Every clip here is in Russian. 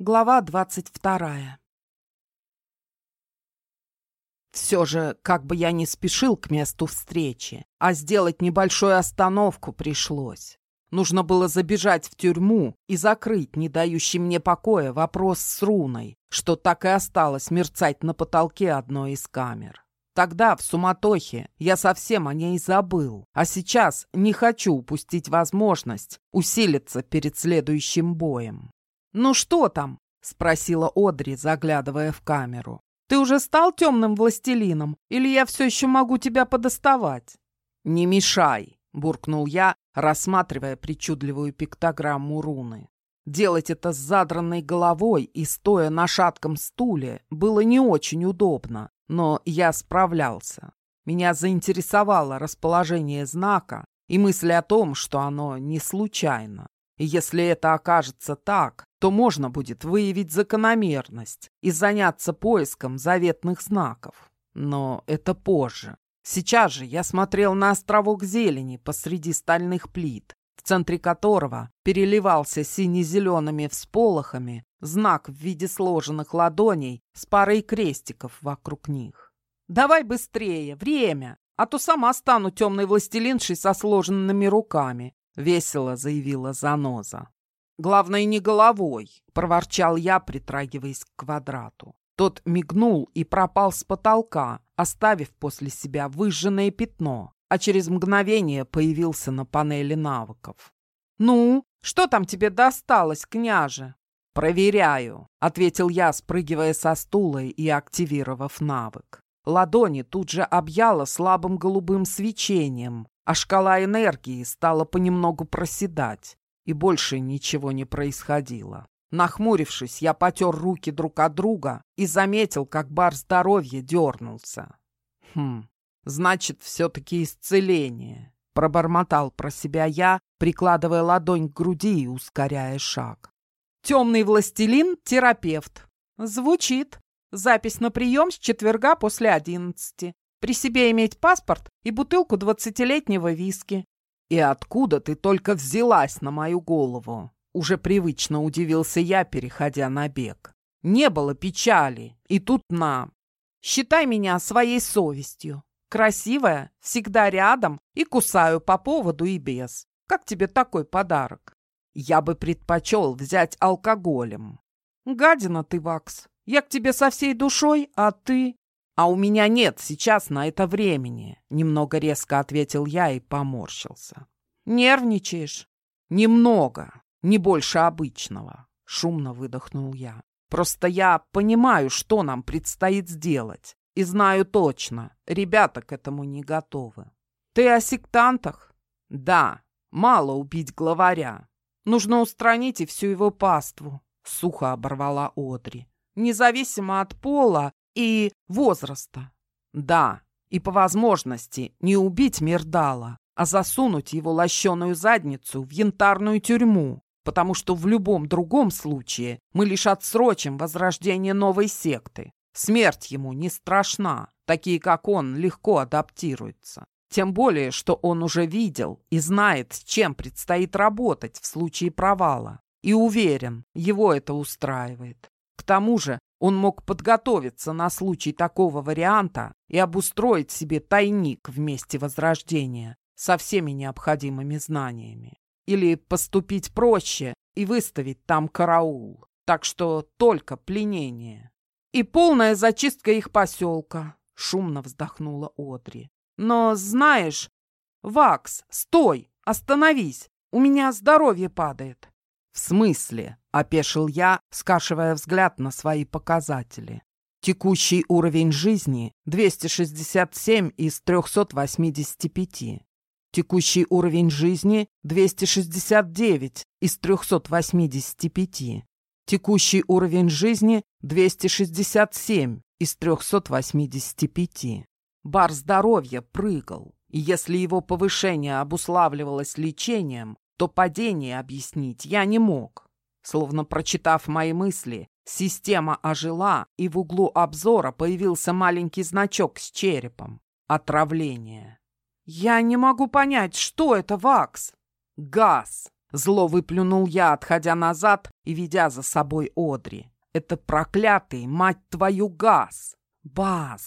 Глава двадцать вторая. Все же, как бы я не спешил к месту встречи, а сделать небольшую остановку пришлось. Нужно было забежать в тюрьму и закрыть не дающий мне покоя вопрос с руной, что так и осталось мерцать на потолке одной из камер. Тогда, в суматохе, я совсем о ней забыл, а сейчас не хочу упустить возможность усилиться перед следующим боем. «Ну что там?» — спросила Одри, заглядывая в камеру. «Ты уже стал темным властелином? Или я все еще могу тебя подоставать?» «Не мешай!» — буркнул я, рассматривая причудливую пиктограмму руны. Делать это с задранной головой и стоя на шатком стуле было не очень удобно, но я справлялся. Меня заинтересовало расположение знака и мысль о том, что оно не случайно. И если это окажется так, то можно будет выявить закономерность и заняться поиском заветных знаков. Но это позже. Сейчас же я смотрел на островок зелени посреди стальных плит, в центре которого переливался сине-зелеными всполохами знак в виде сложенных ладоней с парой крестиков вокруг них. «Давай быстрее, время, а то сама стану темной властелиншей со сложенными руками», — весело заявила Заноза. «Главное, не головой», — проворчал я, притрагиваясь к квадрату. Тот мигнул и пропал с потолка, оставив после себя выжженное пятно, а через мгновение появился на панели навыков. «Ну, что там тебе досталось, княже?» «Проверяю», — ответил я, спрыгивая со стула и активировав навык. Ладони тут же объяло слабым голубым свечением, а шкала энергии стала понемногу проседать и больше ничего не происходило. Нахмурившись, я потер руки друг от друга и заметил, как бар здоровья дернулся. «Хм, значит, все-таки исцеление», — пробормотал про себя я, прикладывая ладонь к груди и ускоряя шаг. «Темный властелин — терапевт». «Звучит. Запись на прием с четверга после одиннадцати. При себе иметь паспорт и бутылку двадцатилетнего виски. «И откуда ты только взялась на мою голову?» Уже привычно удивился я, переходя на бег. «Не было печали, и тут на. Считай меня своей совестью. Красивая, всегда рядом и кусаю по поводу и без. Как тебе такой подарок?» «Я бы предпочел взять алкоголем». «Гадина ты, Вакс. Я к тебе со всей душой, а ты...» «А у меня нет сейчас на это времени», — немного резко ответил я и поморщился. «Нервничаешь?» «Немного, не больше обычного», — шумно выдохнул я. «Просто я понимаю, что нам предстоит сделать, и знаю точно, ребята к этому не готовы». «Ты о сектантах?» «Да, мало убить главаря. Нужно устранить и всю его паству», — сухо оборвала Одри. «Независимо от пола и возраста. Да, и по возможности не убить Мирдала, а засунуть его лощеную задницу в янтарную тюрьму, потому что в любом другом случае мы лишь отсрочим возрождение новой секты. Смерть ему не страшна, такие как он легко адаптируются. Тем более, что он уже видел и знает, с чем предстоит работать в случае провала. И уверен, его это устраивает. К тому же он мог подготовиться на случай такого варианта и обустроить себе тайник в месте Возрождения со всеми необходимыми знаниями. Или поступить проще и выставить там караул. Так что только пленение. И полная зачистка их поселка, шумно вздохнула Одри. Но знаешь, Вакс, стой, остановись, у меня здоровье падает. «В смысле?» — опешил я, скашивая взгляд на свои показатели. Текущий уровень жизни — 267 из 385. Текущий уровень жизни — 269 из 385. Текущий уровень жизни — 267 из 385. Бар здоровья прыгал, и если его повышение обуславливалось лечением, то падение объяснить я не мог. Словно прочитав мои мысли, система ожила, и в углу обзора появился маленький значок с черепом. Отравление. «Я не могу понять, что это, Вакс?» «Газ!» Зло выплюнул я, отходя назад и ведя за собой Одри. Это проклятый, мать твою, газ! Бас,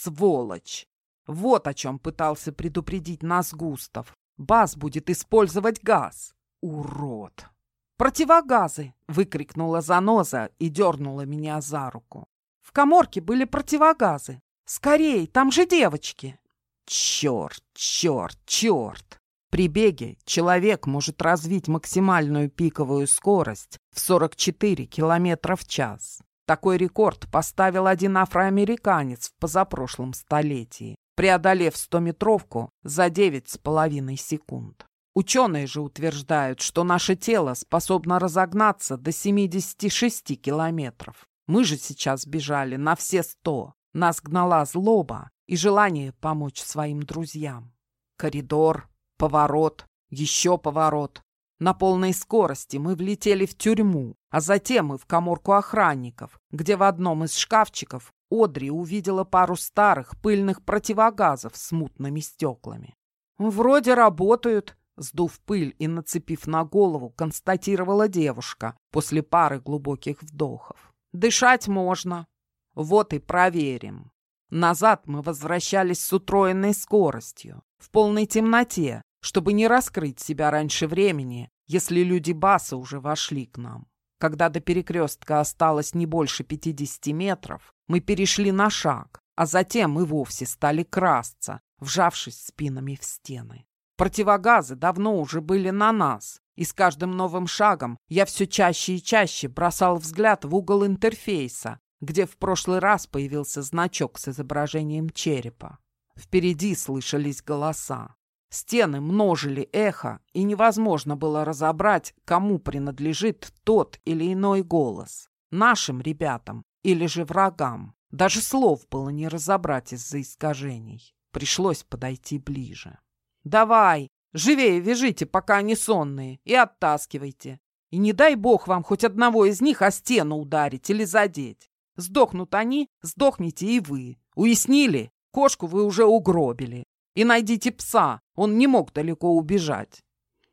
сволочь! Вот о чем пытался предупредить нас Густав. Бас будет использовать газ. Урод! «Противогазы!» — выкрикнула заноза и дернула меня за руку. «В коморке были противогазы. Скорей, там же девочки!» «Черт, черт, черт!» При беге человек может развить максимальную пиковую скорость в 44 км в час. Такой рекорд поставил один афроамериканец в позапрошлом столетии, преодолев 100-метровку за 9,5 секунд. Ученые же утверждают, что наше тело способно разогнаться до 76 километров. Мы же сейчас бежали на все сто. Нас гнала злоба и желание помочь своим друзьям. Коридор, поворот, еще поворот. На полной скорости мы влетели в тюрьму, а затем и в коморку охранников, где в одном из шкафчиков Одри увидела пару старых пыльных противогазов с мутными стеклами. «Вроде работают», Сдув пыль и нацепив на голову, констатировала девушка после пары глубоких вдохов. «Дышать можно. Вот и проверим». Назад мы возвращались с утроенной скоростью, в полной темноте, чтобы не раскрыть себя раньше времени, если люди Баса уже вошли к нам. Когда до перекрестка осталось не больше 50 метров, мы перешли на шаг, а затем и вовсе стали красться, вжавшись спинами в стены. Противогазы давно уже были на нас, и с каждым новым шагом я все чаще и чаще бросал взгляд в угол интерфейса, где в прошлый раз появился значок с изображением черепа. Впереди слышались голоса. Стены множили эхо, и невозможно было разобрать, кому принадлежит тот или иной голос. Нашим ребятам или же врагам. Даже слов было не разобрать из-за искажений. Пришлось подойти ближе. Давай, живее вяжите, пока они сонные, и оттаскивайте. И не дай бог вам хоть одного из них о стену ударить или задеть. Сдохнут они, сдохните и вы. Уяснили? Кошку вы уже угробили. И найдите пса, он не мог далеко убежать.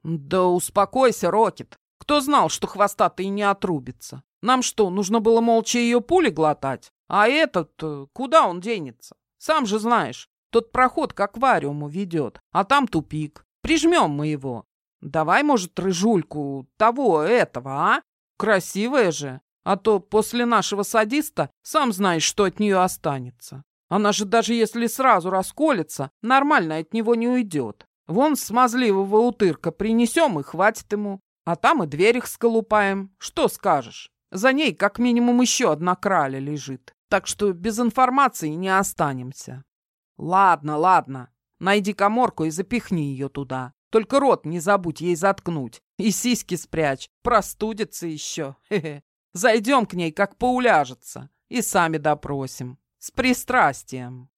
Да успокойся, Рокет. Кто знал, что хвостатый не отрубится? Нам что, нужно было молча ее пули глотать? А этот, э, куда он денется? Сам же знаешь, тот проход к аквариуму ведет, а там тупик. Прижмем мы его. Давай, может, рыжульку того, этого, а? Красивая же. А то после нашего садиста сам знаешь, что от нее останется. Она же даже если сразу расколется, нормально от него не уйдет. Вон смазливого утырка принесем и хватит ему. А там и дверь их сколупаем. Что скажешь? За ней как минимум еще одна краля лежит. Так что без информации не останемся. «Ладно, ладно. Найди коморку и запихни ее туда. Только рот не забудь ей заткнуть. И сиськи спрячь. Простудится еще. Хе -хе. Зайдем к ней, как поуляжется. И сами допросим. С пристрастием».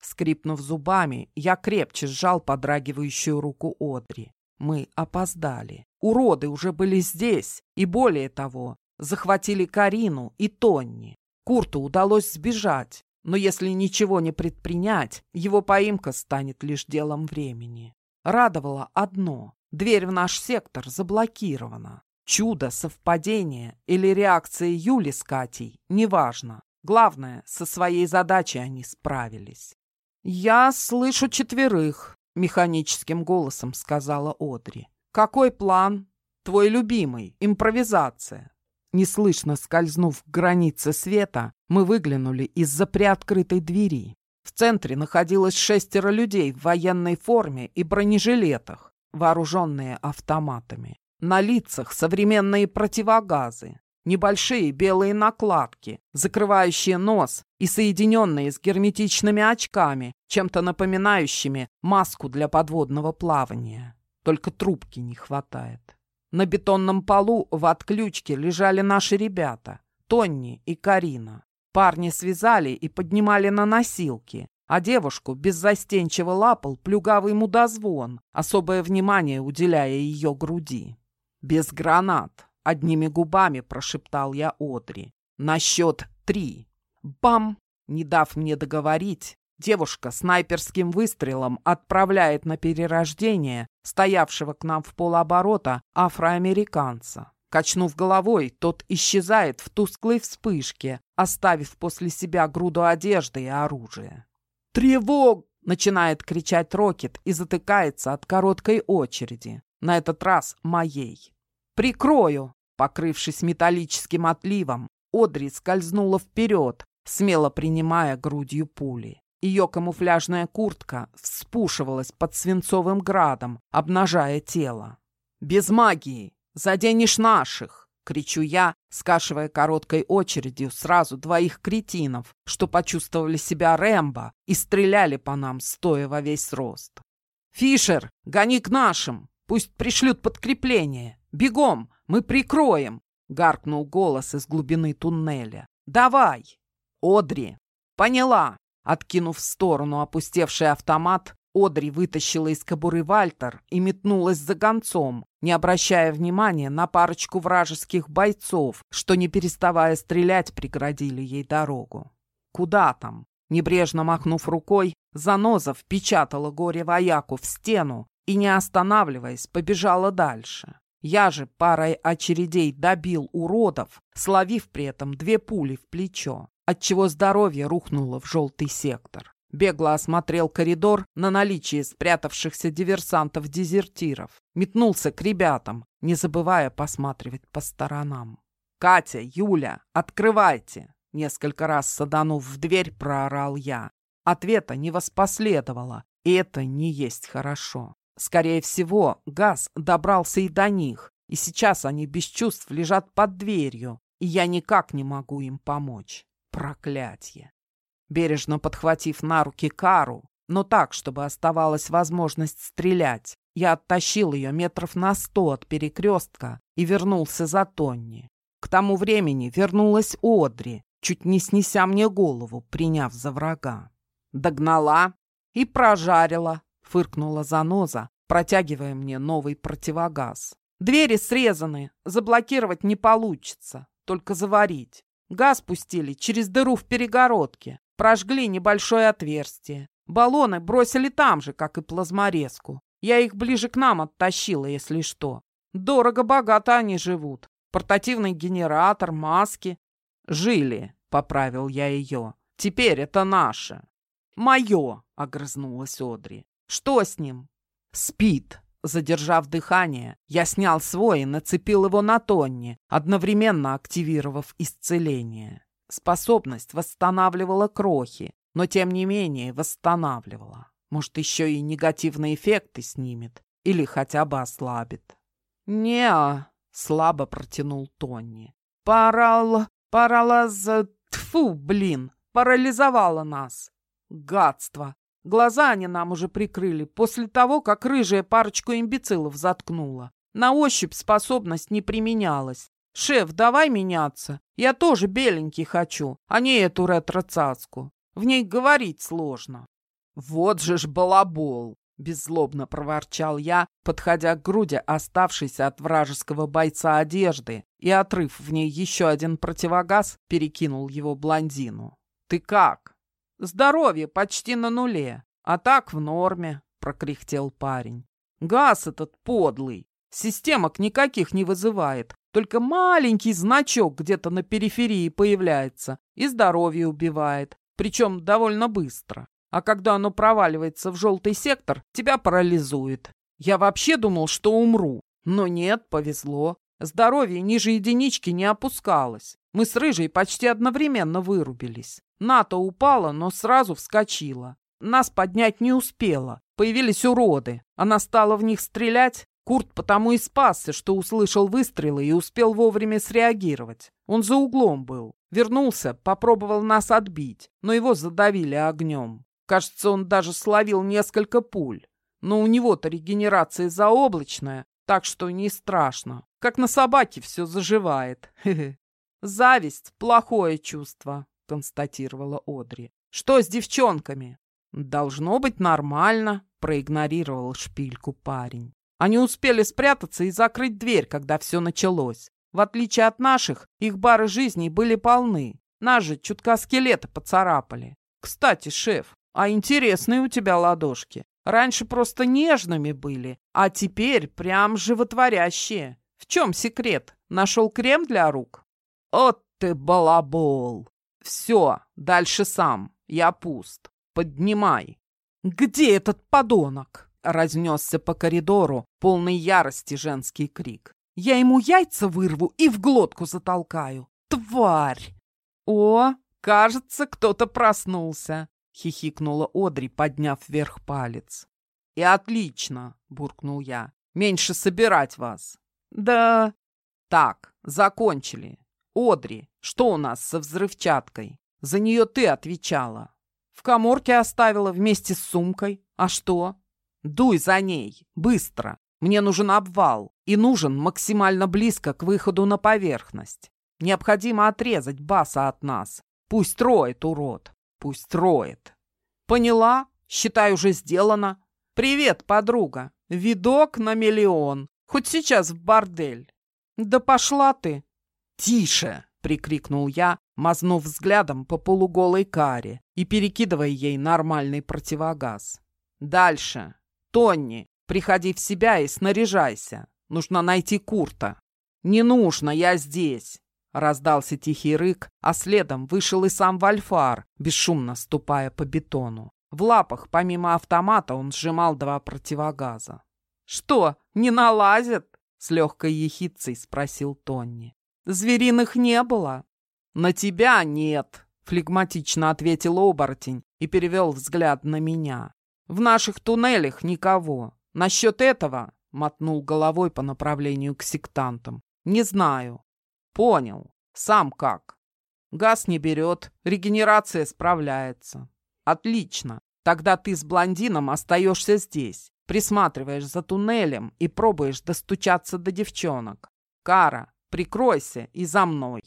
Скрипнув зубами, я крепче сжал подрагивающую руку Одри. Мы опоздали. Уроды уже были здесь. И более того, захватили Карину и Тонни. Курту удалось сбежать, но если ничего не предпринять, его поимка станет лишь делом времени. Радовало одно — дверь в наш сектор заблокирована. Чудо, совпадение или реакция Юли с Катей — неважно. Главное, со своей задачей они справились. «Я слышу четверых», — механическим голосом сказала Одри. «Какой план?» «Твой любимый. Импровизация». Неслышно скользнув к границе света, мы выглянули из-за приоткрытой двери. В центре находилось шестеро людей в военной форме и бронежилетах, вооруженные автоматами. На лицах современные противогазы, небольшие белые накладки, закрывающие нос и соединенные с герметичными очками, чем-то напоминающими маску для подводного плавания. Только трубки не хватает. На бетонном полу в отключке лежали наши ребята, Тонни и Карина. Парни связали и поднимали на носилки, а девушку беззастенчиво лапал плюгавый мудозвон, особое внимание уделяя ее груди. «Без гранат!» — одними губами прошептал я Одри. «На счет три!» Бам! Не дав мне договорить, девушка снайперским выстрелом отправляет на перерождение стоявшего к нам в полоборота афроамериканца. Качнув головой, тот исчезает в тусклой вспышке, оставив после себя груду одежды и оружия. «Тревог!» — начинает кричать Рокет и затыкается от короткой очереди, на этот раз моей. «Прикрою!» Покрывшись металлическим отливом, Одри скользнула вперед, смело принимая грудью пули. Ее камуфляжная куртка вспушивалась под свинцовым градом, обнажая тело. «Без магии! Заденешь наших!» — кричу я, скашивая короткой очередью сразу двоих кретинов, что почувствовали себя Рэмбо и стреляли по нам, стоя во весь рост. «Фишер, гони к нашим! Пусть пришлют подкрепление! Бегом! Мы прикроем!» — гаркнул голос из глубины туннеля. «Давай!» «Одри!» «Поняла!» Откинув в сторону опустевший автомат, Одри вытащила из кобуры Вальтер и метнулась за гонцом, не обращая внимания на парочку вражеских бойцов, что, не переставая стрелять, преградили ей дорогу. «Куда там?» Небрежно махнув рукой, Заноза впечатала горе-вояку в стену и, не останавливаясь, побежала дальше. Я же парой очередей добил уродов, словив при этом две пули в плечо, отчего здоровье рухнуло в желтый сектор. Бегло осмотрел коридор на наличие спрятавшихся диверсантов-дезертиров. Метнулся к ребятам, не забывая посматривать по сторонам. «Катя, Юля, открывайте!» Несколько раз саданув в дверь, проорал я. Ответа не воспоследовало, и это не есть хорошо. Скорее всего, газ добрался и до них, и сейчас они без чувств лежат под дверью, и я никак не могу им помочь. Проклятье! Бережно подхватив на руки Кару, но так, чтобы оставалась возможность стрелять, я оттащил ее метров на сто от перекрестка и вернулся за Тонни. К тому времени вернулась Одри, чуть не снеся мне голову, приняв за врага. Догнала и прожарила, фыркнула заноза, протягивая мне новый противогаз. Двери срезаны, заблокировать не получится, только заварить. Газ пустили через дыру в перегородке, прожгли небольшое отверстие. Баллоны бросили там же, как и плазморезку. Я их ближе к нам оттащила, если что. Дорого-богато они живут. Портативный генератор, маски. Жили, поправил я ее. Теперь это наше. Мое, огрызнулась Одри. Что с ним? Спит. Задержав дыхание, я снял свой и нацепил его на Тонни, одновременно активировав исцеление. Способность восстанавливала крохи, но тем не менее восстанавливала. Может, еще и негативные эффекты снимет или хотя бы ослабит. не слабо протянул Тонни. «Парал... паралаз... Тфу, блин! Парализовала нас! Гадство! Глаза они нам уже прикрыли после того, как рыжая парочку имбецилов заткнула. На ощупь способность не применялась. «Шеф, давай меняться. Я тоже беленький хочу, а не эту ретро-цацку. В ней говорить сложно». «Вот же ж балабол!» — беззлобно проворчал я, подходя к груди оставшейся от вражеского бойца одежды и, отрыв в ней еще один противогаз, перекинул его блондину. «Ты как?» Здоровье почти на нуле, а так в норме, прокряхтел парень. Газ этот подлый, системок никаких не вызывает, только маленький значок где-то на периферии появляется и здоровье убивает, причем довольно быстро. А когда оно проваливается в желтый сектор, тебя парализует. Я вообще думал, что умру, но нет, повезло. Здоровье ниже единички не опускалось. Мы с Рыжей почти одновременно вырубились. НАТО упала, но сразу вскочила. Нас поднять не успела. Появились уроды. Она стала в них стрелять. Курт потому и спасся, что услышал выстрелы и успел вовремя среагировать. Он за углом был. Вернулся, попробовал нас отбить, но его задавили огнем. Кажется, он даже словил несколько пуль. Но у него-то регенерация заоблачная, так что не страшно. Как на собаке все заживает. Зависть — плохое чувство. — констатировала Одри. «Что с девчонками?» «Должно быть нормально», — проигнорировал шпильку парень. Они успели спрятаться и закрыть дверь, когда все началось. В отличие от наших, их бары жизни были полны. Нас же чутка скелеты поцарапали. Кстати, шеф, а интересные у тебя ладошки. Раньше просто нежными были, а теперь прям животворящие. В чем секрет? Нашел крем для рук? От ты балабол! Все, дальше сам. Я пуст. Поднимай. Где этот подонок? Разнесся по коридору полный ярости женский крик. Я ему яйца вырву и в глотку затолкаю. Тварь! О, кажется, кто-то проснулся. — хихикнула Одри, подняв вверх палец. «И отлично!» — буркнул я. «Меньше собирать вас!» «Да...» «Так, закончили. Одри, что у нас со взрывчаткой? За нее ты отвечала. В коморке оставила вместе с сумкой. А что? Дуй за ней, быстро. Мне нужен обвал и нужен максимально близко к выходу на поверхность. Необходимо отрезать баса от нас. Пусть роет, урод. Пусть роет. Поняла? Считай, уже сделано. Привет, подруга. Видок на миллион. Хоть сейчас в бордель. Да пошла ты. Тише, прикрикнул я, мазнув взглядом по полуголой каре и перекидывая ей нормальный противогаз. Дальше. Тонни, приходи в себя и снаряжайся. Нужно найти Курта. Не нужно, я здесь. Раздался тихий рык, а следом вышел и сам Вальфар, бесшумно ступая по бетону. В лапах, помимо автомата, он сжимал два противогаза. «Что, не налазит?» — с легкой ехидцей спросил Тонни. «Звериных не было?» «На тебя нет», — флегматично ответил оборотень и перевел взгляд на меня. «В наших туннелях никого. Насчет этого...» — мотнул головой по направлению к сектантам. «Не знаю. Понял. Сам как? Газ не берет, регенерация справляется. Отлично. Тогда ты с блондином остаешься здесь, присматриваешь за туннелем и пробуешь достучаться до девчонок. Кара, прикройся и за мной.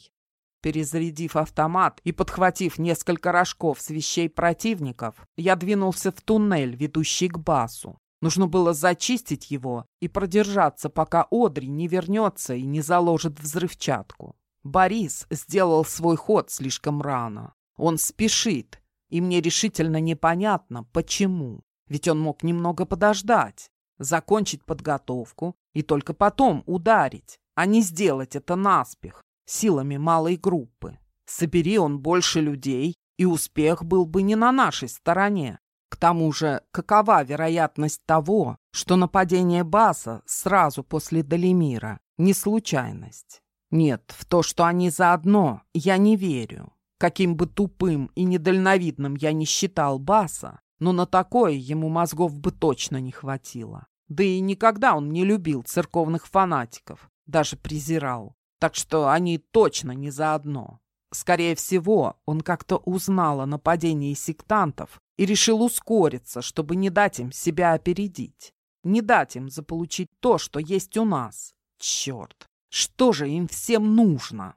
Перезарядив автомат и подхватив несколько рожков с вещей противников, я двинулся в туннель, ведущий к басу. Нужно было зачистить его и продержаться, пока Одри не вернется и не заложит взрывчатку. Борис сделал свой ход слишком рано. Он спешит, и мне решительно непонятно, почему. Ведь он мог немного подождать, закончить подготовку и только потом ударить, а не сделать это наспех, силами малой группы. Собери он больше людей, и успех был бы не на нашей стороне. К тому же, какова вероятность того, что нападение Баса сразу после Далимира не случайность? Нет, в то, что они заодно, я не верю. Каким бы тупым и недальновидным я не считал Баса, но на такое ему мозгов бы точно не хватило. Да и никогда он не любил церковных фанатиков, даже презирал. Так что они точно не заодно. Скорее всего, он как-то узнал о нападении сектантов и решил ускориться, чтобы не дать им себя опередить. Не дать им заполучить то, что есть у нас. Черт, что же им всем нужно?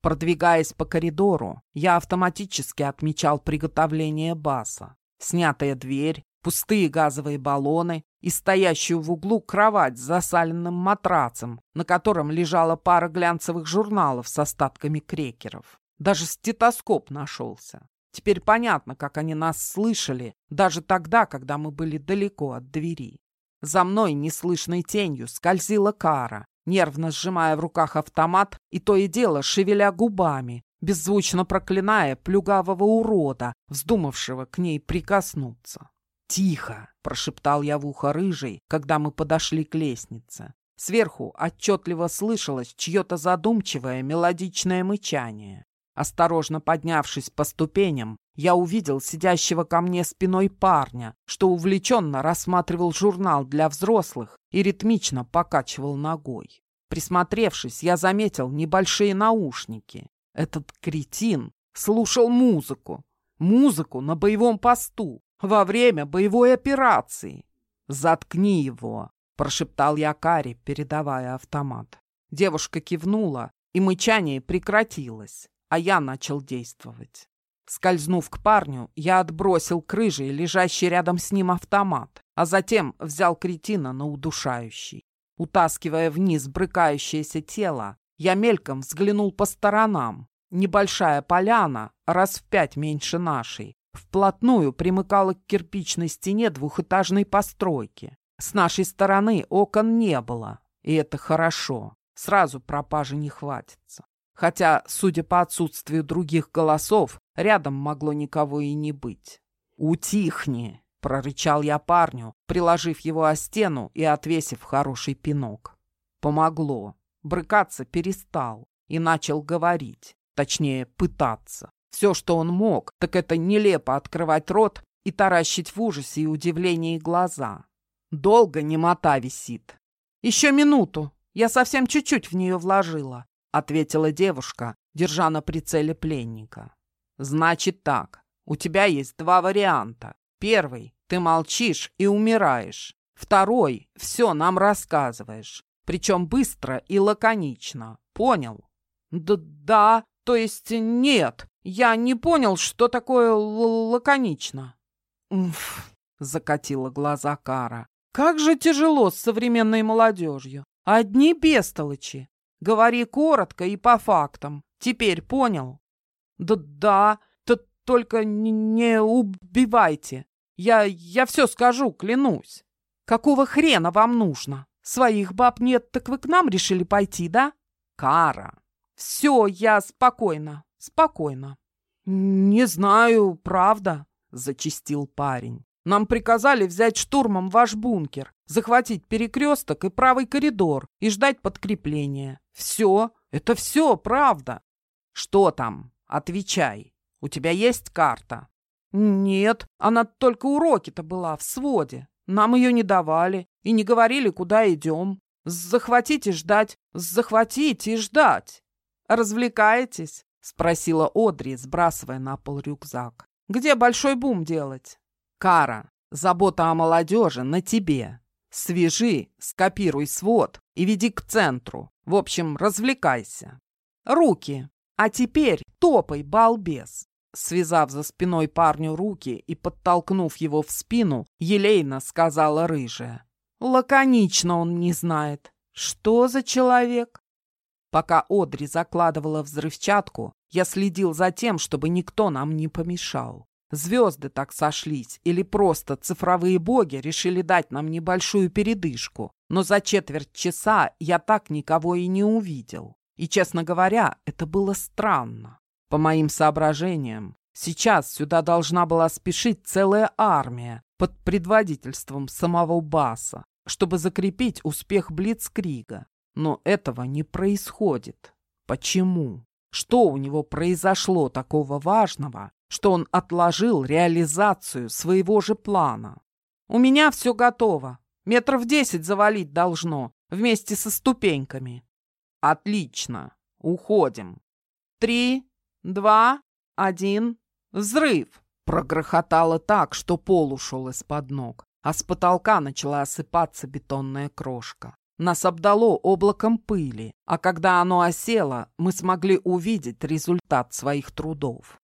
Продвигаясь по коридору, я автоматически отмечал приготовление баса. Снятая дверь, пустые газовые баллоны и стоящую в углу кровать с засаленным матрацем, на котором лежала пара глянцевых журналов с остатками крекеров. Даже стетоскоп нашелся. Теперь понятно, как они нас слышали, даже тогда, когда мы были далеко от двери. За мной неслышной тенью скользила кара, нервно сжимая в руках автомат и то и дело шевеля губами, беззвучно проклиная плюгавого урода, вздумавшего к ней прикоснуться. «Тихо!» — прошептал я в ухо рыжей, когда мы подошли к лестнице. Сверху отчетливо слышалось чье-то задумчивое мелодичное мычание. Осторожно поднявшись по ступеням, я увидел сидящего ко мне спиной парня, что увлеченно рассматривал журнал для взрослых и ритмично покачивал ногой. Присмотревшись, я заметил небольшие наушники. Этот кретин слушал музыку. Музыку на боевом посту, во время боевой операции. «Заткни его!» – прошептал я Кари, передавая автомат. Девушка кивнула, и мычание прекратилось а я начал действовать. Скользнув к парню, я отбросил к рыжей, лежащий рядом с ним автомат, а затем взял кретина на удушающий. Утаскивая вниз брыкающееся тело, я мельком взглянул по сторонам. Небольшая поляна, раз в пять меньше нашей, вплотную примыкала к кирпичной стене двухэтажной постройки. С нашей стороны окон не было, и это хорошо. Сразу пропажи не хватится. Хотя, судя по отсутствию других голосов, рядом могло никого и не быть. «Утихни!» — прорычал я парню, приложив его о стену и отвесив хороший пинок. Помогло. Брыкаться перестал и начал говорить, точнее, пытаться. Все, что он мог, так это нелепо открывать рот и таращить в ужасе и удивлении глаза. Долго немота висит. «Еще минуту. Я совсем чуть-чуть в нее вложила», — ответила девушка, держа на прицеле пленника. «Значит так. У тебя есть два варианта. Первый — ты молчишь и умираешь. Второй — все нам рассказываешь. Причем быстро и лаконично. Понял? Д да, то есть нет. Я не понял, что такое лаконично. Уф, закатила глаза Кара. Как же тяжело с современной молодежью. Одни бестолочи. Говори коротко и по фактам. Теперь понял? Да, да, то только не убивайте. Я, я все скажу, клянусь. Какого хрена вам нужно? Своих баб нет, так вы к нам решили пойти, да? Кара. Все, я спокойно, спокойно. Не знаю, правда, зачистил парень. Нам приказали взять штурмом ваш бункер, захватить перекресток и правый коридор и ждать подкрепления. Все, это все правда. Что там? Отвечай. У тебя есть карта? Нет, она только уроки-то была в своде. Нам ее не давали и не говорили, куда идем. Захватить и ждать, захватить и ждать. Развлекаетесь? Спросила Одри, сбрасывая на пол рюкзак. Где большой бум делать? Кара, забота о молодежи на тебе. Свяжи, скопируй свод и веди к центру. В общем, развлекайся. Руки. А теперь топай, балбес. Связав за спиной парню руки и подтолкнув его в спину, елейно сказала рыжая. Лаконично он не знает. Что за человек? Пока Одри закладывала взрывчатку, я следил за тем, чтобы никто нам не помешал. Звезды так сошлись, или просто цифровые боги решили дать нам небольшую передышку, но за четверть часа я так никого и не увидел. И, честно говоря, это было странно. По моим соображениям, сейчас сюда должна была спешить целая армия под предводительством самого Баса, чтобы закрепить успех Блицкрига. Но этого не происходит. Почему? Что у него произошло такого важного, что он отложил реализацию своего же плана? У меня все готово. Метров десять завалить должно, вместе со ступеньками. Отлично. Уходим. Три, два, один, взрыв!» Прогрохотало так, что пол ушел из-под ног, а с потолка начала осыпаться бетонная крошка. Нас обдало облаком пыли, а когда оно осело, мы смогли увидеть результат своих трудов.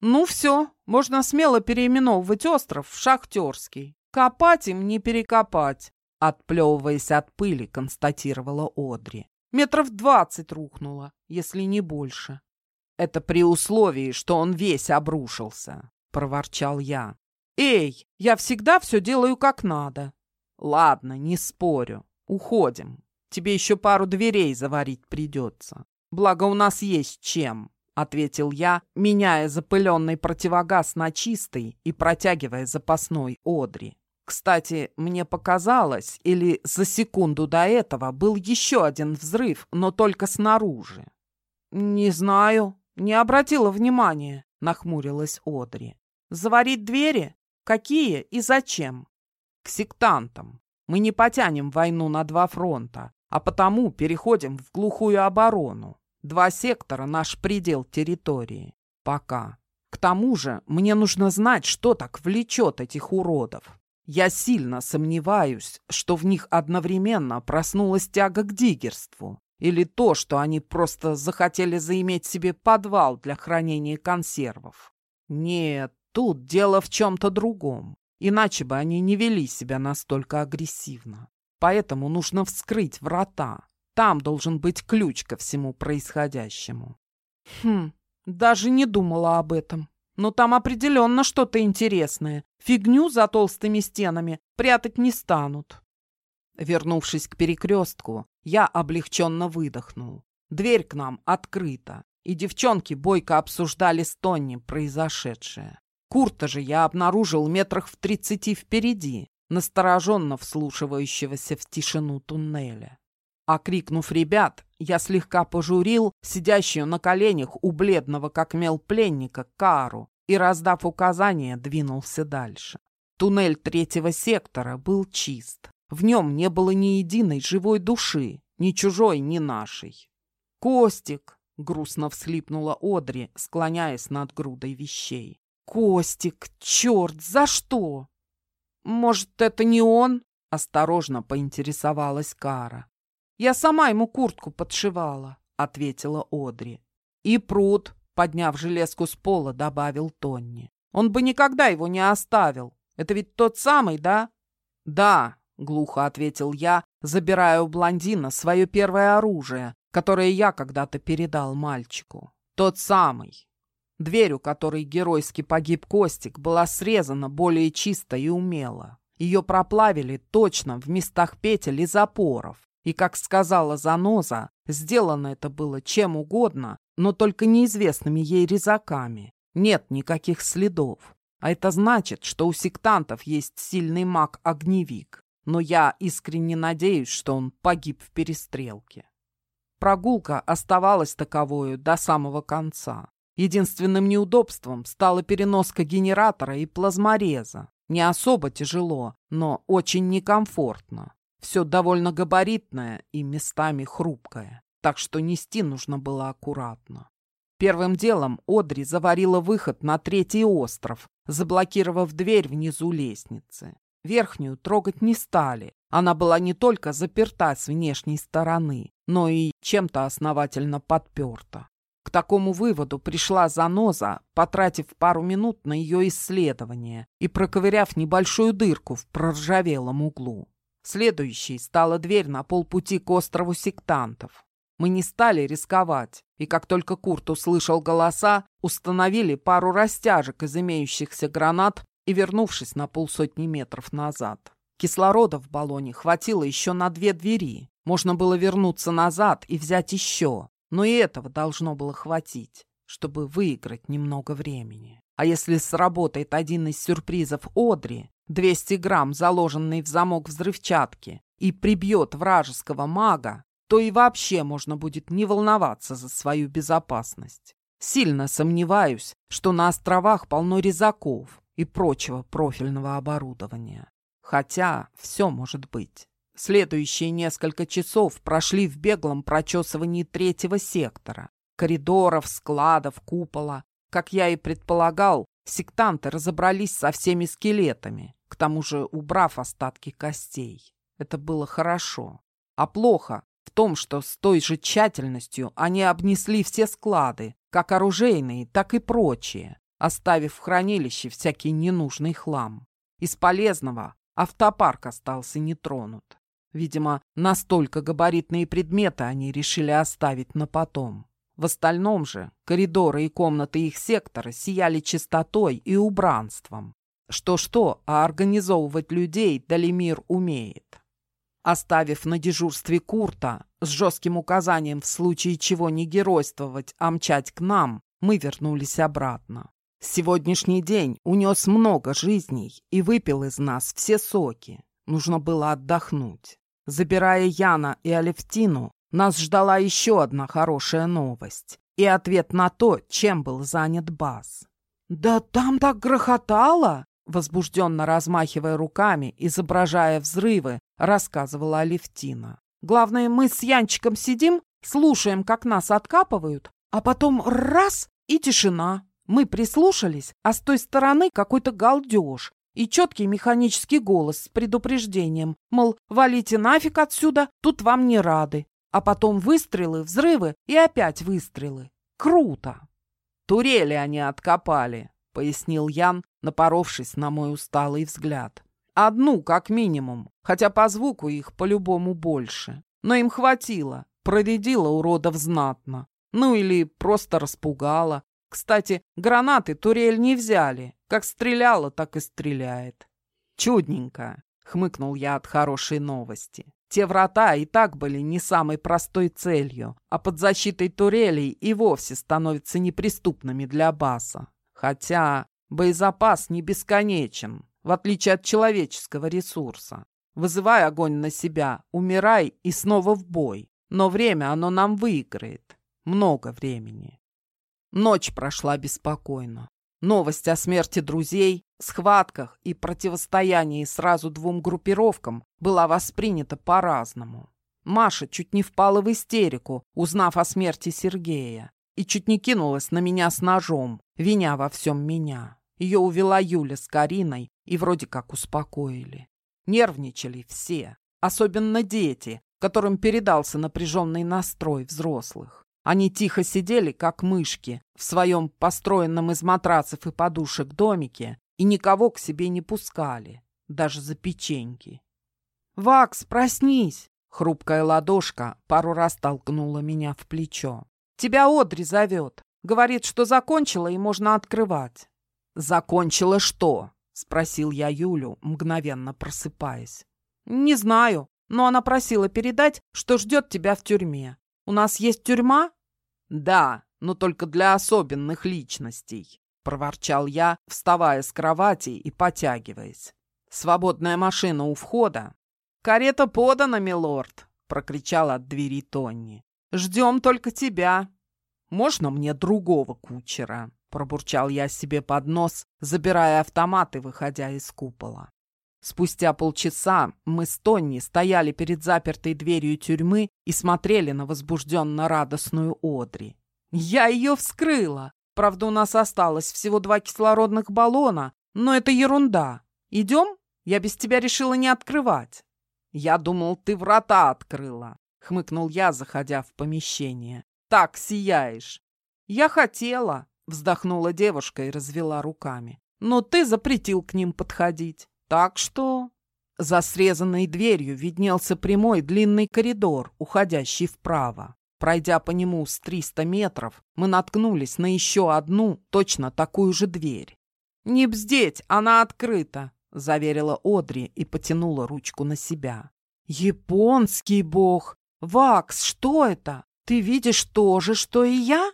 «Ну все, можно смело переименовывать остров в Шахтерский. Копать им не перекопать», — отплевываясь от пыли, констатировала Одри. «Метров двадцать рухнуло, если не больше». «Это при условии, что он весь обрушился», — проворчал я. «Эй, я всегда все делаю как надо». «Ладно, не спорю. Уходим. Тебе еще пару дверей заварить придется. Благо у нас есть чем», — ответил я, меняя запыленный противогаз на чистый и протягивая запасной Одри. Кстати, мне показалось, или за секунду до этого был еще один взрыв, но только снаружи. «Не знаю», «Не обратила внимания», — нахмурилась Одри. «Заварить двери? Какие и зачем?» «К сектантам. Мы не потянем войну на два фронта, а потому переходим в глухую оборону. Два сектора — наш предел территории. Пока. К тому же мне нужно знать, что так влечет этих уродов. Я сильно сомневаюсь, что в них одновременно проснулась тяга к диггерству. Или то, что они просто захотели заиметь себе подвал для хранения консервов. Нет, тут дело в чем-то другом. Иначе бы они не вели себя настолько агрессивно. Поэтому нужно вскрыть врата. Там должен быть ключ ко всему происходящему. Хм, даже не думала об этом. Но там определенно что-то интересное. Фигню за толстыми стенами прятать не станут. Вернувшись к перекрестку, я облегченно выдохнул. Дверь к нам открыта, и девчонки бойко обсуждали с Тонни произошедшее. Курта же я обнаружил метрах в тридцати впереди, настороженно вслушивающегося в тишину туннеля. Окрикнув ребят, я слегка пожурил сидящую на коленях у бледного как мел пленника Кару и, раздав указания, двинулся дальше. Туннель третьего сектора был чист. В нем не было ни единой живой души, ни чужой, ни нашей. «Костик!» — грустно всхлипнула Одри, склоняясь над грудой вещей. «Костик! Черт! За что?» «Может, это не он?» — осторожно поинтересовалась Кара. «Я сама ему куртку подшивала», — ответила Одри. «И пруд», — подняв железку с пола, добавил Тонни. «Он бы никогда его не оставил. Это ведь тот самый, да?» «Да», — глухо ответил я, забирая у блондина свое первое оружие, которое я когда-то передал мальчику. «Тот самый». Дверь, у которой геройски погиб Костик, была срезана более чисто и умело. Ее проплавили точно в местах петель и запоров. И, как сказала Заноза, сделано это было чем угодно, но только неизвестными ей резаками. Нет никаких следов. А это значит, что у сектантов есть сильный маг-огневик. Но я искренне надеюсь, что он погиб в перестрелке. Прогулка оставалась таковою до самого конца. Единственным неудобством стала переноска генератора и плазмореза. Не особо тяжело, но очень некомфортно. Все довольно габаритное и местами хрупкое, так что нести нужно было аккуратно. Первым делом Одри заварила выход на третий остров, заблокировав дверь внизу лестницы. Верхнюю трогать не стали. Она была не только заперта с внешней стороны, но и чем-то основательно подперта. К такому выводу пришла Заноза, потратив пару минут на ее исследование и проковыряв небольшую дырку в проржавелом углу. Следующей стала дверь на полпути к острову сектантов. Мы не стали рисковать, и как только Курт услышал голоса, установили пару растяжек из имеющихся гранат и вернувшись на полсотни метров назад. Кислорода в баллоне хватило еще на две двери. Можно было вернуться назад и взять еще, но и этого должно было хватить, чтобы выиграть немного времени. А если сработает один из сюрпризов Одри, 200 грамм, заложенный в замок взрывчатки, и прибьет вражеского мага, то и вообще можно будет не волноваться за свою безопасность. Сильно сомневаюсь, что на островах полно резаков и прочего профильного оборудования. Хотя все может быть. Следующие несколько часов прошли в беглом прочесывании третьего сектора. Коридоров, складов, купола. Как я и предполагал, сектанты разобрались со всеми скелетами к тому же убрав остатки костей. Это было хорошо. А плохо в том, что с той же тщательностью они обнесли все склады, как оружейные, так и прочие, оставив в хранилище всякий ненужный хлам. Из полезного автопарк остался нетронут. Видимо, настолько габаритные предметы они решили оставить на потом. В остальном же коридоры и комнаты их сектора сияли чистотой и убранством. Что-что, а организовывать людей Далимир умеет. Оставив на дежурстве Курта с жестким указанием в случае чего не геройствовать, а мчать к нам, мы вернулись обратно. Сегодняшний день унес много жизней и выпил из нас все соки. Нужно было отдохнуть. Забирая Яна и Алевтину, нас ждала еще одна хорошая новость и ответ на то, чем был занят Бас. «Да там так грохотало!» Возбужденно размахивая руками, изображая взрывы, рассказывала Алевтина. «Главное, мы с Янчиком сидим, слушаем, как нас откапывают, а потом раз — и тишина. Мы прислушались, а с той стороны какой-то галдеж и четкий механический голос с предупреждением, мол, валите нафиг отсюда, тут вам не рады. А потом выстрелы, взрывы и опять выстрелы. Круто!» «Турели они откопали», — пояснил Ян, напоровшись на мой усталый взгляд. Одну, как минимум, хотя по звуку их по-любому больше. Но им хватило, проредила уродов знатно. Ну или просто распугала. Кстати, гранаты турель не взяли. Как стреляла, так и стреляет. Чудненько, хмыкнул я от хорошей новости. Те врата и так были не самой простой целью, а под защитой турелей и вовсе становятся неприступными для баса. Хотя боезапас не бесконечен, в отличие от человеческого ресурса. Вызывай огонь на себя, умирай и снова в бой. Но время оно нам выиграет. Много времени. Ночь прошла беспокойно. Новость о смерти друзей, схватках и противостоянии сразу двум группировкам была воспринята по-разному. Маша чуть не впала в истерику, узнав о смерти Сергея, и чуть не кинулась на меня с ножом, виня во всем меня. Ее увела Юля с Кариной и вроде как успокоили. Нервничали все, особенно дети, которым передался напряженный настрой взрослых. Они тихо сидели, как мышки, в своем построенном из матрацев и подушек домике и никого к себе не пускали, даже за печеньки. «Вакс, проснись!» Хрупкая ладошка пару раз толкнула меня в плечо. «Тебя Одри зовет. Говорит, что закончила и можно открывать». «Закончила что?» — спросил я Юлю, мгновенно просыпаясь. «Не знаю, но она просила передать, что ждет тебя в тюрьме. У нас есть тюрьма?» «Да, но только для особенных личностей», — проворчал я, вставая с кровати и потягиваясь. «Свободная машина у входа». «Карета подана, милорд», — прокричал от двери Тонни. «Ждем только тебя». «Можно мне другого кучера?» — пробурчал я себе под нос, забирая автомат и выходя из купола. Спустя полчаса мы с Тонни стояли перед запертой дверью тюрьмы и смотрели на возбужденно-радостную Одри. «Я ее вскрыла! Правда, у нас осталось всего два кислородных баллона, но это ерунда. Идем? Я без тебя решила не открывать». «Я думал, ты врата открыла», — хмыкнул я, заходя в помещение. «Так сияешь». «Я хотела», — вздохнула девушка и развела руками. «Но ты запретил к ним подходить». Так что за срезанной дверью виднелся прямой длинный коридор, уходящий вправо. Пройдя по нему с 300 метров, мы наткнулись на еще одну, точно такую же дверь. «Не бздеть, она открыта», — заверила Одри и потянула ручку на себя. «Японский бог! Вакс, что это? Ты видишь то же, что и я?»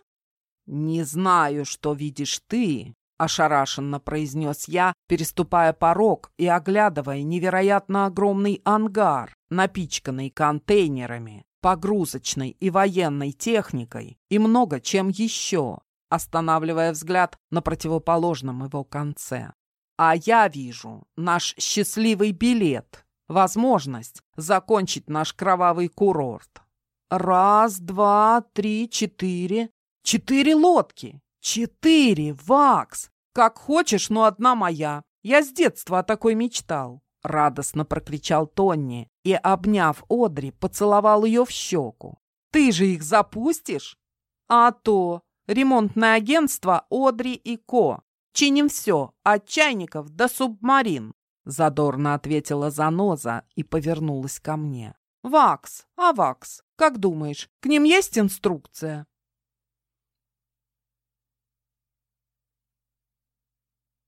«Не знаю, что видишь ты, — ошарашенно произнес я, переступая порог и оглядывая невероятно огромный ангар, напичканный контейнерами, погрузочной и военной техникой и много чем еще, останавливая взгляд на противоположном его конце. А я вижу наш счастливый билет, возможность закончить наш кровавый курорт. Раз, два, три, четыре. Четыре лодки! «Четыре, Вакс! Как хочешь, но одна моя. Я с детства о такой мечтал!» Радостно прокричал Тонни и, обняв Одри, поцеловал ее в щеку. «Ты же их запустишь?» «А то! Ремонтное агентство Одри и Ко. Чиним все, от чайников до субмарин!» Задорно ответила Заноза и повернулась ко мне. «Вакс, а Вакс, как думаешь, к ним есть инструкция?»